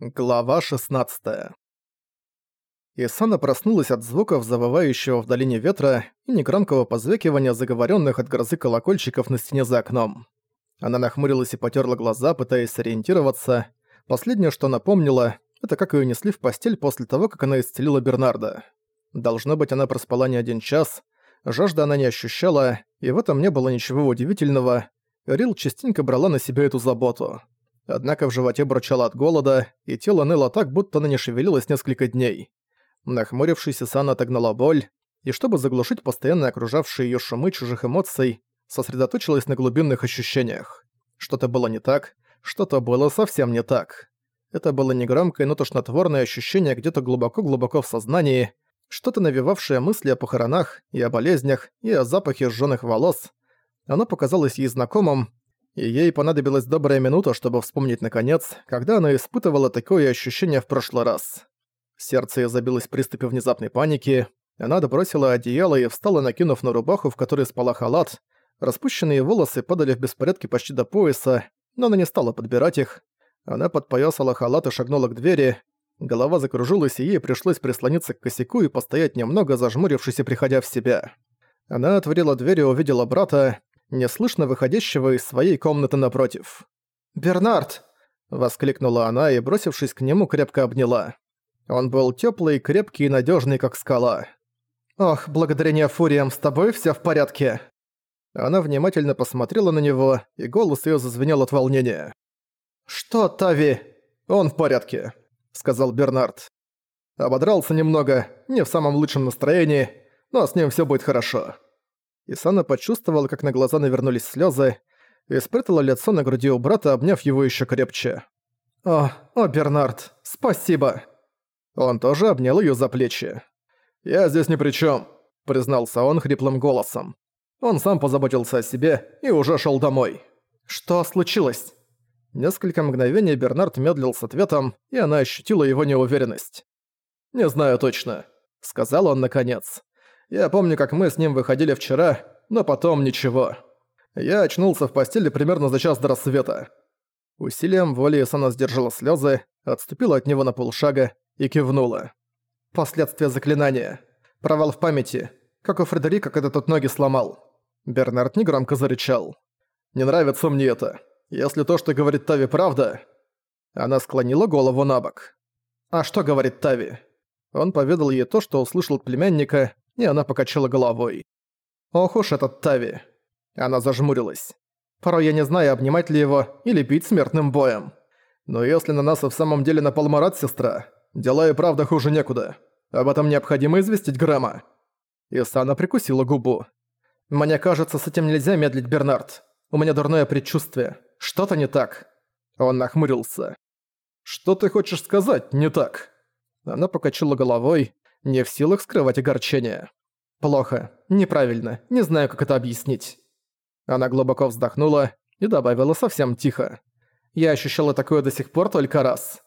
Глава 16 Исана проснулась от звуков завывающего в долине ветра и негромкого позвякивания заговоренных от грозы колокольчиков на стене за окном. Она нахмурилась и потерла глаза, пытаясь сориентироваться. Последнее, что она помнила, это как ее несли в постель после того, как она исцелила Бернарда. Должно быть, она проспала не один час, жажда она не ощущала, и в этом не было ничего удивительного. Рил частенько брала на себя эту заботу. Однако в животе бурчало от голода, и тело ныло так, будто оно не шевелилось несколько дней. Нахмурившись, Исана отогнала боль, и чтобы заглушить постоянно окружавшие её шумы чужих эмоций, сосредоточилась на глубинных ощущениях. Что-то было не так, что-то было совсем не так. Это было негромкое, но тошнотворное ощущение где-то глубоко-глубоко в сознании, что-то навевавшее мысли о похоронах и о болезнях, и о запахе сжёных волос. Оно показалось ей знакомым, и ей понадобилась добрая минута, чтобы вспомнить наконец, когда она испытывала такое ощущение в прошлый раз. Сердце её забилось в приступе внезапной паники, она добросила одеяло и встала, накинув на рубаху, в которой спала халат. Распущенные волосы падали в беспорядке почти до пояса, но она не стала подбирать их. Она подпоясала халат и шагнула к двери. Голова закружилась, и ей пришлось прислониться к косяку и постоять немного, зажмурившись и приходя в себя. Она отворила дверь и увидела брата, неслышно выходящего из своей комнаты напротив. «Бернард!» — воскликнула она и, бросившись к нему, крепко обняла. Он был тёплый, крепкий и надёжный, как скала. «Ох, благодарение фуриям, с тобой всё в порядке!» Она внимательно посмотрела на него, и голос её зазвенел от волнения. «Что, Тави?» «Он в порядке», — сказал Бернард. Ободрался немного, не в самом лучшем настроении, но с ним всё будет хорошо. Исана почувствовала, как на глаза навернулись слезы, и спрятала лицо на груди у брата, обняв его еще крепче. «О, о, Бернард, спасибо!» Он тоже обнял ее за плечи. «Я здесь ни при чем, признался он хриплым голосом. Он сам позаботился о себе и уже шел домой. «Что случилось?» Несколько мгновений Бернард медлил с ответом, и она ощутила его неуверенность. «Не знаю точно», — сказал он наконец. Я помню, как мы с ним выходили вчера, но потом ничего. Я очнулся в постели примерно за час до рассвета. Усилием воли Сана сдержала слезы, отступила от него на полшага и кивнула. Последствия заклинания. Провал в памяти. Как у Фредерика, когда тот ноги сломал. Бернард негромко зарычал. «Не нравится мне это. Если то, что говорит Тави, правда...» Она склонила голову на бок. «А что говорит Тави?» Он поведал ей то, что услышал от племянника, и она покачала головой. «Ох уж этот Тави!» Она зажмурилась. «Порой я не знаю, обнимать ли его или бить смертным боем. Но если на нас и в самом деле напал Марат, сестра, дела и правда хуже некуда. Об этом необходимо известить Грэма». Исана прикусила губу. «Мне кажется, с этим нельзя медлить, Бернард. У меня дурное предчувствие. Что-то не так». Он нахмурился. «Что ты хочешь сказать «не так»?» Она покачала головой, не в силах скрывать огорчение. «Плохо. Неправильно. Не знаю, как это объяснить». Она глубоко вздохнула и добавила совсем тихо. «Я ощущала такое до сих пор только раз».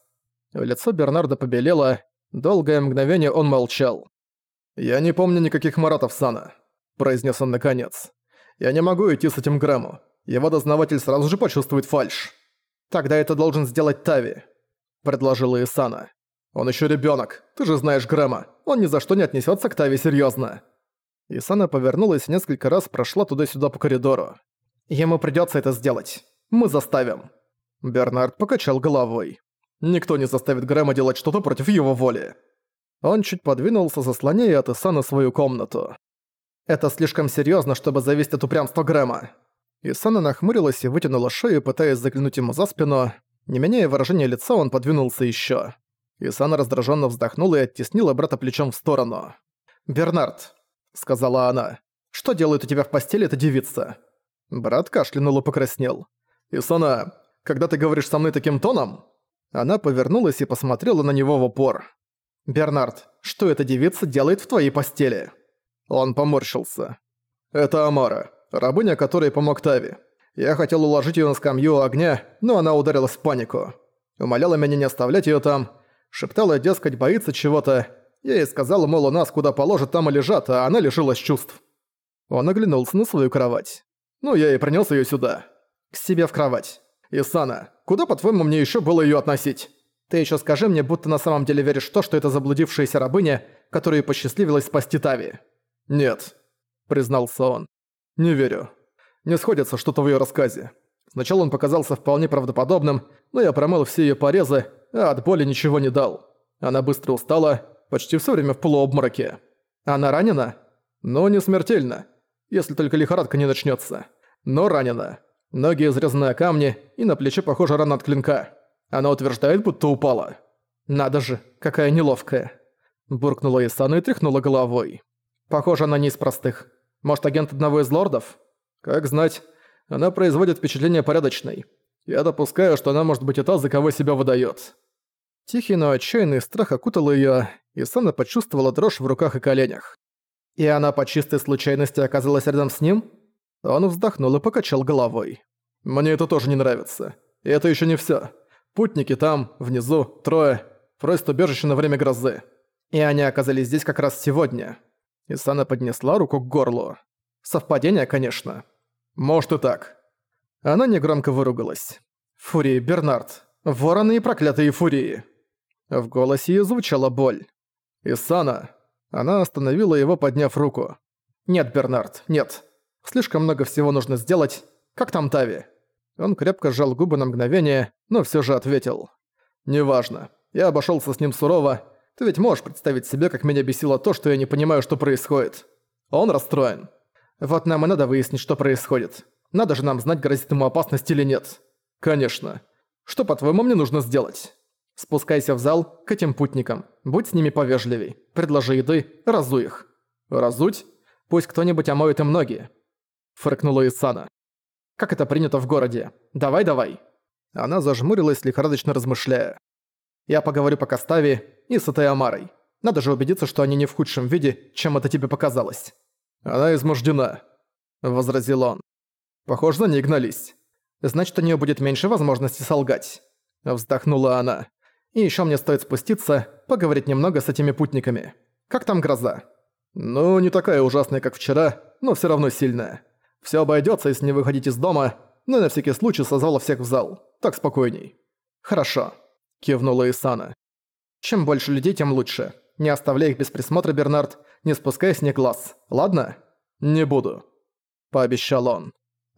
Лицо Бернарда побелело, долгое мгновение он молчал. «Я не помню никаких маратов Сана», — произнес он наконец. «Я не могу идти с этим Грэму. Его дознаватель сразу же почувствует фальшь». «Тогда это должен сделать Тави», — предложила Исана. «Он еще ребенок. Ты же знаешь Грэма. Он ни за что не отнесется к Тави серьезно. Исана повернулась и несколько раз прошла туда-сюда по коридору. «Ему придется это сделать. Мы заставим». Бернард покачал головой. «Никто не заставит Грэма делать что-то против его воли». Он чуть подвинулся, заслоняя от Исана свою комнату. «Это слишком серьезно, чтобы зависеть от упрямства Грэма». Исана нахмурилась и вытянула шею, пытаясь заглянуть ему за спину. Не меняя выражения лица, он подвинулся еще. Исана раздраженно вздохнула и оттеснила брата плечом в сторону. «Бернард», — сказала она, — «что делает у тебя в постели эта девица?» Брат кашлянул и покраснел. «Исана, когда ты говоришь со мной таким тоном...» Она повернулась и посмотрела на него в упор. «Бернард, что эта девица делает в твоей постели?» Он поморщился. «Это Амара, рабыня, которой помог Тави. Я хотел уложить её на скамью огня, но она ударилась в панику. Умоляла меня не оставлять её там, Шептала, дескать, боится чего-то. Я ей сказала, мол, у нас куда положат, там и лежат, а она лишилась чувств. Он оглянулся на свою кровать. Ну, я и принес ее сюда. К себе в кровать. Исана, куда, по-твоему, мне еще было ее относить? Ты еще скажи мне, будто на самом деле веришь в то, что это заблудившаяся рабыня, которой посчастливилось спасти Тави». «Нет», — признался он. «Не верю. Не сходится что-то в ее рассказе. Сначала он показался вполне правдоподобным, но я промыл все ее порезы, а от боли ничего не дал. Она быстро устала, почти все время в полуобмороке. Она ранена? Ну, не смертельно, если только лихорадка не начнется. Но ранена. Ноги изрезаны о камни, и на плече похожа рана от клинка. Она утверждает, будто упала. Надо же, какая неловкая. Буркнула Исана и тряхнула головой. Похоже, она не из простых. Может, агент одного из лордов? Как знать, она производит впечатление порядочной. Я допускаю, что она может быть и та, за кого себя выдаёт. Тихий, но отчаянный страх окутал её, и Сана почувствовала дрожь в руках и коленях. И она по чистой случайности оказалась рядом с ним? Он вздохнул и покачал головой. «Мне это тоже не нравится. И это ещё не всё. Путники там, внизу, трое, просят убежище на время грозы. И они оказались здесь как раз сегодня». Исана поднесла руку к горлу. Совпадение, конечно. Может и так. Она негромко выругалась. «Фурии, Бернард! Вороны и проклятые фурии!» В голосе её звучала боль. «Исана!» Она остановила его, подняв руку. «Нет, Бернард, нет. Слишком много всего нужно сделать. Как там Тави?» Он крепко сжал губы на мгновение, но всё же ответил. «Неважно. Я обошёлся с ним сурово. Ты ведь можешь представить себе, как меня бесило то, что я не понимаю, что происходит. Он расстроен. Вот нам и надо выяснить, что происходит. Надо же нам знать, грозит ему опасность или нет. Конечно. Что, по-твоему, мне нужно сделать? Спускайся в зал к этим путникам. Будь с ними повежливей. Предложи еды, разуй их. Разуть? Пусть кто-нибудь омоет им ноги. Фыркнула Исана. Как это принято в городе? Давай-давай. Она зажмурилась, лихорадочно размышляя. Я поговорю пока с Тави и с этой Амарой. Надо же убедиться, что они не в худшем виде, чем это тебе показалось. «Она измождена», — возразил он. «Похоже, ней гнались. Значит, у нее будет меньше возможности солгать». Вздохнула она. «И еще мне стоит спуститься, поговорить немного с этими путниками. Как там гроза?» «Ну, не такая ужасная, как вчера, но все равно сильная. Все обойдется, если не выходить из дома, но на всякий случай созвала всех в зал. Так спокойней». «Хорошо», — кивнула Исана. «Чем больше людей, тем лучше. Не оставляй их без присмотра, Бернард, не спускай с них глаз, ладно? Не буду. Пообещал он.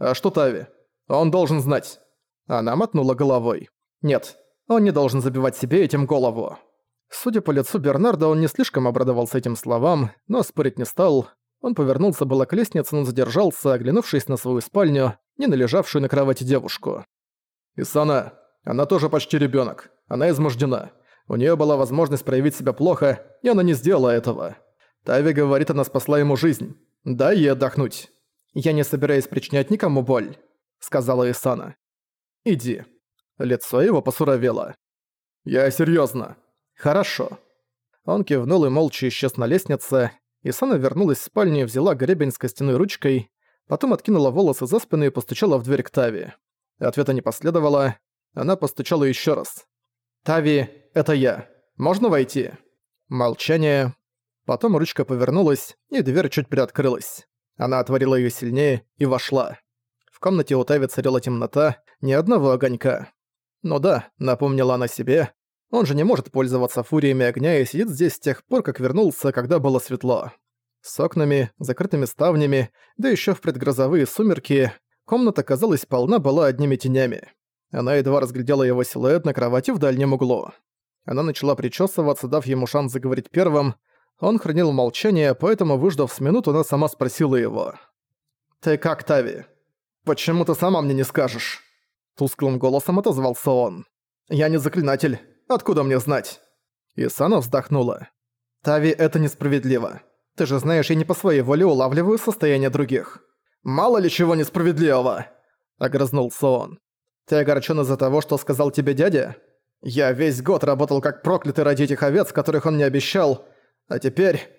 А что Тави? Он должен знать. Она мотнула головой. Нет, он не должен забивать себе этим голову. Судя по лицу Бернарда, он не слишком обрадовался этим словам, но спорить не стал. Он повернулся было к лестнице, но задержался, оглянувшись на свою спальню, не належавшую на кровати девушку. «Исана, она тоже почти ребенок. Она измождена. У нее была возможность проявить себя плохо, и она не сделала этого. Тави говорит, она спасла ему жизнь. Дай ей отдохнуть. Я не собираюсь причинять никому боль, сказала Исана. Иди. Лицо его посуровело. Я серьезно. Хорошо. Он кивнул и молча исчез на лестнице. Исана вернулась в спальню и взяла гребень с костяной ручкой, потом откинула волосы за спину и постучала в дверь к Тави. Ответа не последовало. Она постучала еще раз. «Тави, это я. Можно войти?» Молчание. Потом ручка повернулась, и дверь чуть приоткрылась. Она отворила её сильнее и вошла. В комнате у Тави царила темнота, ни одного огонька. Ну да, напомнила она себе, он же не может пользоваться фуриями огня и сидит здесь с тех пор, как вернулся, когда было светло. С окнами, закрытыми ставнями, да ещё в предгрозовые сумерки, комната, казалось, полна была одними тенями. Она едва разглядела его силуэт на кровати в дальнем углу. Она начала причесываться, дав ему шанс заговорить первым, он хранил молчание, поэтому, выждав с минуту, она сама спросила его. «Ты как, Тави? Почему ты сама мне не скажешь?» Тусклым голосом отозвался он. «Я не заклинатель. Откуда мне знать?» Исана вздохнула. «Тави, это несправедливо. Ты же знаешь, я не по своей воле улавливаю состояние других. Мало ли чего несправедливого!» Огрызнулся он. «Ты огорчен из-за того, что сказал тебе дядя? Я весь год работал как проклятый ради этих овец, которых он мне обещал, а теперь...»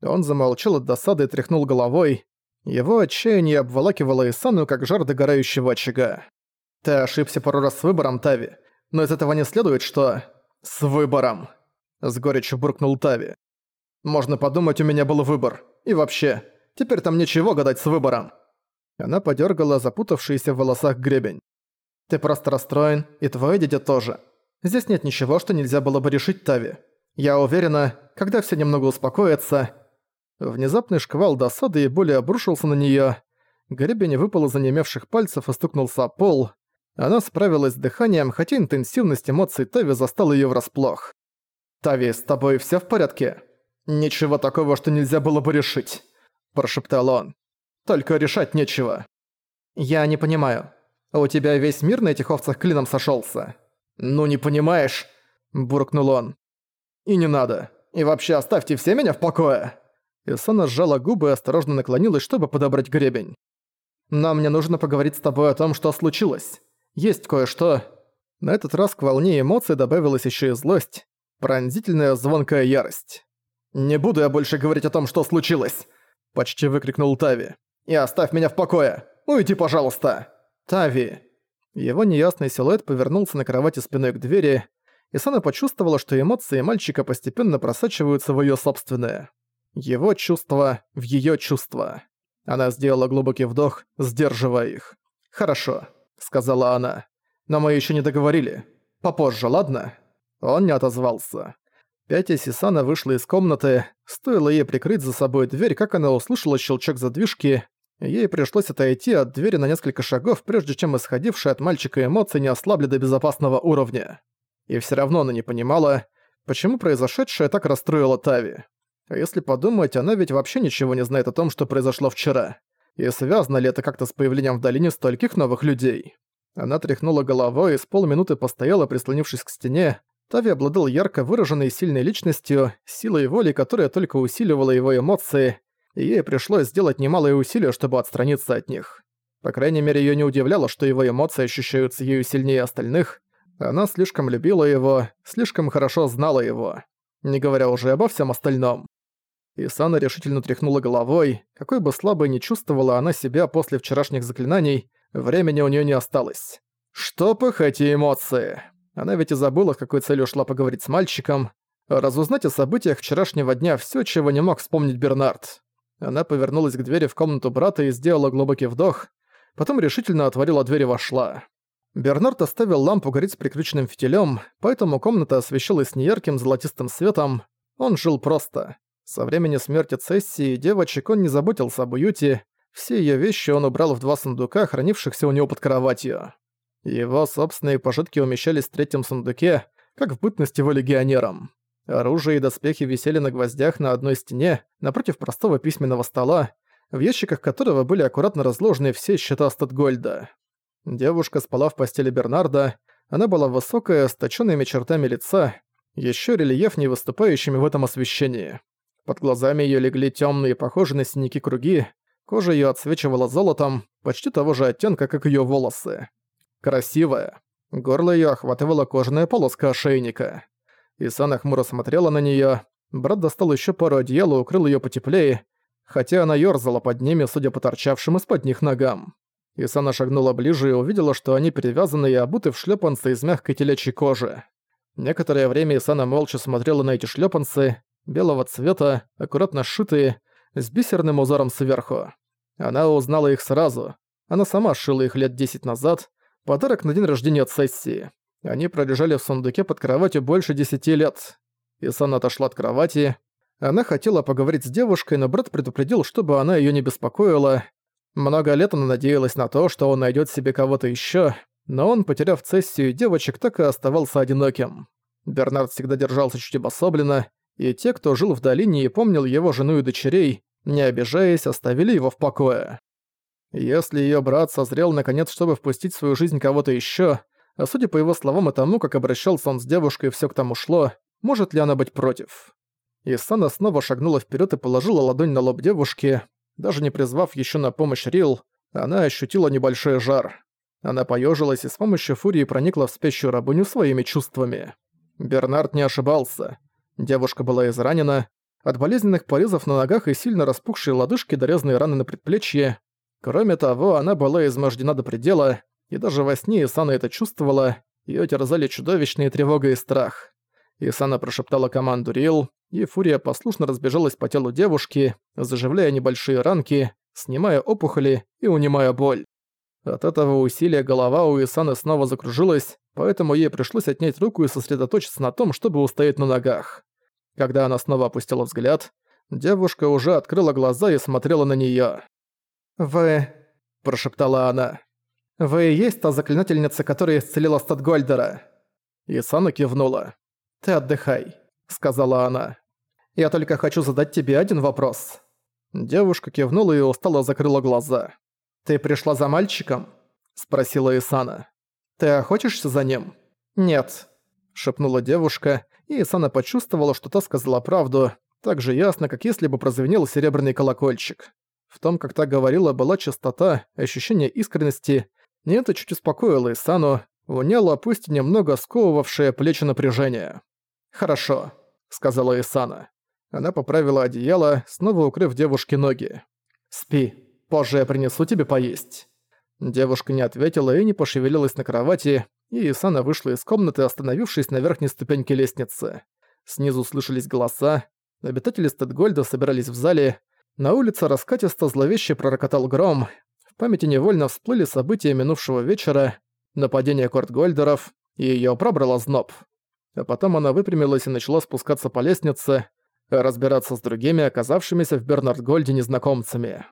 Он замолчал от досады и тряхнул головой. Его отчаяние обволакивало Исану, как жар догорающего очага. «Ты ошибся пару раз с выбором, Тави, но из этого не следует, что...» «С выбором!» — с горечью буркнул Тави. «Можно подумать, у меня был выбор. И вообще, теперь там ничего гадать с выбором!» Она подергала запутавшийся в волосах гребень. «Ты просто расстроен, и твой дядя тоже. Здесь нет ничего, что нельзя было бы решить Тави. Я уверена, когда все немного успокоится...» Внезапный шквал досады и боли обрушился на неё. Гребень выпал из онемевших пальцев и стукнулся о пол. Она справилась с дыханием, хотя интенсивность эмоций Тави застала её врасплох. «Тави, с тобой всё в порядке?» «Ничего такого, что нельзя было бы решить», – прошептал он. «Только решать нечего». «Я не понимаю. У тебя весь мир на этих овцах клином сошёлся?» «Ну не понимаешь», – буркнул он. «И не надо. И вообще оставьте все меня в покое!» Исана сжала губы и осторожно наклонилась, чтобы подобрать гребень. «Нам мне нужно поговорить с тобой о том, что случилось. Есть кое-что...» На этот раз к волне эмоций добавилась еще и злость, пронзительная звонкая ярость. «Не буду я больше говорить о том, что случилось!» – почти выкрикнул Тави. «И оставь меня в покое! Уйди, пожалуйста!» «Тави!» Его неясный силуэт повернулся на кровати спиной к двери, и Сана почувствовала, что эмоции мальчика постепенно просачиваются в её собственные. Его чувства в её чувства. Она сделала глубокий вдох, сдерживая их. «Хорошо», — сказала она. «Но мы ещё не договорили. Попозже, ладно?» Он не отозвался. Пятя Сисана вышла из комнаты, стоило ей прикрыть за собой дверь, как она услышала щелчок задвижки, ей пришлось отойти от двери на несколько шагов, прежде чем исходившие от мальчика эмоции не ослабли до безопасного уровня. И все равно она не понимала, почему произошедшее так расстроило Тави. А если подумать, она ведь вообще ничего не знает о том, что произошло вчера. И связано ли это как-то с появлением в долине стольких новых людей? Она тряхнула головой и с полминуты постояла, прислонившись к стене. Тави обладал ярко выраженной сильной личностью, силой воли, которая только усиливала его эмоции, и ей пришлось сделать немалые усилия, чтобы отстраниться от них. По крайней мере, её не удивляло, что его эмоции ощущаются ею сильнее остальных, она слишком любила его, слишком хорошо знала его, не говоря уже обо всем остальном. Исана решительно тряхнула головой, какой бы слабой ни чувствовала она себя после вчерашних заклинаний, времени у нее не осталось. Чтоб эти эмоции! Она ведь и забыла, какой целью шла поговорить с мальчиком, разузнать о событиях вчерашнего дня все, чего не мог вспомнить Бернард. Она повернулась к двери в комнату брата и сделала глубокий вдох, потом решительно отворила дверь и вошла. Бернард оставил лампу гореть с прикрученным фитилем, поэтому комната освещалась неярким золотистым светом. Он жил просто. Со времени смерти Цессии девочек он не заботился об уюте, все ее вещи он убрал в два сундука, хранившихся у него под кроватью. Его собственные пожитки умещались в третьем сундуке, как в бытность его легионером. Оружие и доспехи висели на гвоздях на одной стене, напротив простого письменного стола, в ящиках которого были аккуратно разложены все счета Статгольда. Девушка спала в постели Бернарда, она была высокая, с точёными чертами лица, ещё рельефнее выступающими в этом освещении. Под глазами её легли тёмные, похожие на синяки круги, кожа её отсвечивала золотом, почти того же оттенка, как её волосы. Красивая. Горло её охватывала кожаная полоска ошейника. Исана хмуро смотрела на неё. Брат достал ещё пару одеял и укрыл её потеплее, хотя она ёрзала под ними, судя по торчавшим из-под них ногам. Исана шагнула ближе и увидела, что они перевязаны и обуты в шлёпанцы из мягкой телячьей кожи. Некоторое время Исана молча смотрела на эти шлёпанцы, белого цвета, аккуратно сшитые, с бисерным узором сверху. Она узнала их сразу. Она сама сшила их лет десять назад, подарок на день рождения от сессии. Они пролежали в сундуке под кроватью больше десяти лет. Исана отошла от кровати. Она хотела поговорить с девушкой, но брат предупредил, чтобы она её не беспокоила, много лет она надеялась на то, что он найдет себе кого-то еще, но он, потеряв цессию девочек, так и оставался одиноким. Бернард всегда держался чуть обособленно, и те, кто жил в долине и помнил его жену и дочерей, не обижаясь, оставили его в покое. Если ее брат созрел наконец, чтобы впустить в свою жизнь кого-то еще, а судя по его словам и тому, как обращался он с девушкой, все к тому шло, может ли она быть против? Исана снова шагнула вперед и положила ладонь на лоб девушки, даже не призвав еще на помощь Рил, она ощутила небольшой жар. Она поежилась и с помощью фурии проникла в спящую рабыню своими чувствами. Бернард не ошибался. Девушка была изранена. От болезненных порезов на ногах и сильно распухшие лодыжки до резные раны на предплечье. Кроме того, она была измождена до предела, и даже во сне Исана это чувствовала, её терзали чудовищные тревога и страх. Исана прошептала команду Рил, и фурия послушно разбежалась по телу девушки, заживляя небольшие ранки, снимая опухоли и унимая боль. От этого усилия голова у Исаны снова закружилась, поэтому ей пришлось отнять руку и сосредоточиться на том, чтобы устоять на ногах. Когда она снова опустила взгляд, девушка уже открыла глаза и смотрела на неё. «Вы...» – прошептала она. «Вы и есть та заклинательница, которая исцелила Статгольдера?» Исана кивнула. «Ты отдыхай», — сказала она. «Я только хочу задать тебе один вопрос». Девушка кивнула и устало закрыла глаза. «Ты пришла за мальчиком?» — спросила Исана. «Ты охотишься за ним?» «Нет», — шепнула девушка, и Исана почувствовала, что та сказала правду, так же ясно, как если бы прозвенел серебряный колокольчик. В том, как та говорила, была чистота, ощущение искренности, и это чуть успокоило Исану, уняло пусть немного сковывавшее плечи напряжение. «Хорошо», — сказала Исана. Она поправила одеяло, снова укрыв девушке ноги. «Спи, позже я принесу тебе поесть». Девушка не ответила и не пошевелилась на кровати, и Исана вышла из комнаты, остановившись на верхней ступеньке лестницы. Снизу слышались голоса, обитатели Стэдгольда собирались в зале, на улице раскатисто зловеще пророкотал гром, в памяти невольно всплыли события минувшего вечера, нападение Кортгольдеров, и её пробрало зноб. А потом она выпрямилась и начала спускаться по лестнице, разбираться с другими, оказавшимися в Бернардгольде незнакомцами.